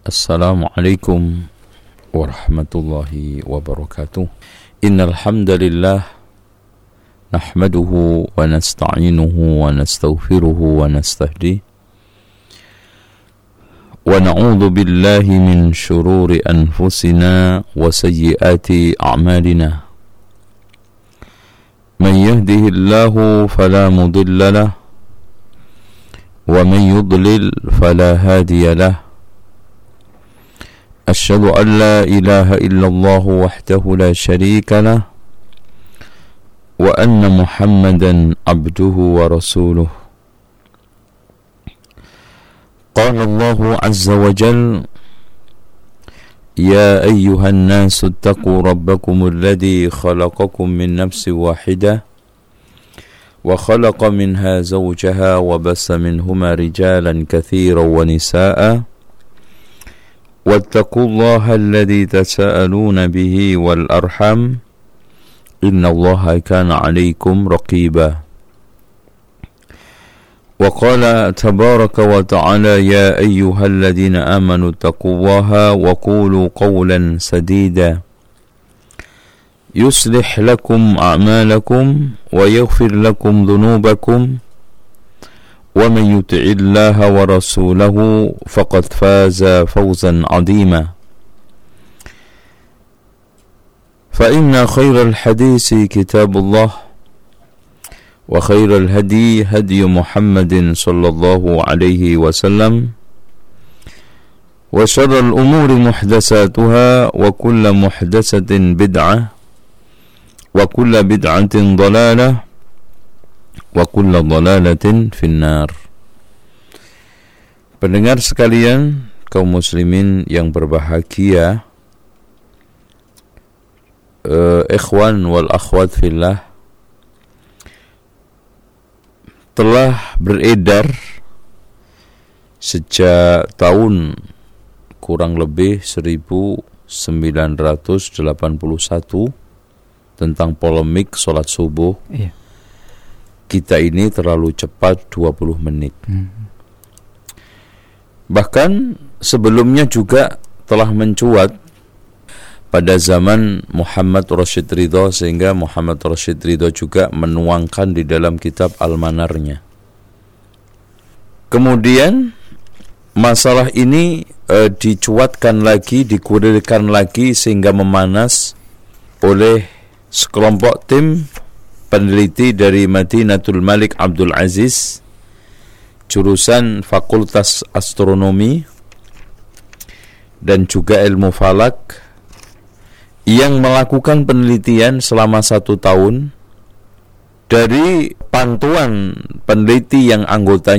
السلام عليكم ورحمة الله وبركاته. إن الحمد لله نحمده ونستعينه ونستغفره ونستهديه. ونعوذ بالله من شرور أنفسنا وسيئات أعمالنا. من يهده الله فلا مضل له ومن يضلل فلا هادي له. أشهد أن لا إله إلا الله وحده لا شريك له وأن محمدا عبده ورسوله. قال الله عز وجل يا أيها الناس اتقوا ربكم الذي خلقكم من نفس واحدة وخلق منها زوجها وبس منهما رجالا كثيرا ونساء واتقوا الله الذي تساءلون به والأرحم إن الله كان عليكم رقيبا. وقال تبارك وتعالى يا أيها الذين آمنوا اتقوا الله وقولوا قولا سديدا. يصلح لكم أعمالكم ويغفر لكم ذنوبكم. ومن يطع الله ورسوله فقد فاز فوزا عظيما. فإن خير الحديث كتاب الله وخير الهدي هدي محمد صلى الله عليه وسلم وشر الأمور محدثاتها وكل محدثة بدعة وكل بدعة ضلالة wa kulla dhalalatin finnar. Pendengar sekalian, kaum muslimin yang berbahagia, uh, ikhwan wal akhwat fillah telah beredar sejak tahun kurang lebih 1981 tentang polemik sholat subuh iya kita ini terlalu cepat 20 menit. Hmm. Bahkan sebelumnya juga telah mencuat pada zaman Muhammad Rashid Ridho sehingga Muhammad Rashid Ridho juga menuangkan di dalam kitab Al-Manarnya. Kemudian masalah ini e, dicuatkan lagi, dikurirkan lagi sehingga memanas oleh sekelompok tim peneliti dari Madinatul Malik Abdul Aziz jurusan Fakultas Astronomi dan juga ilmu falak yang melakukan penelitian selama satu tahun dari pantuan peneliti yang anggotanya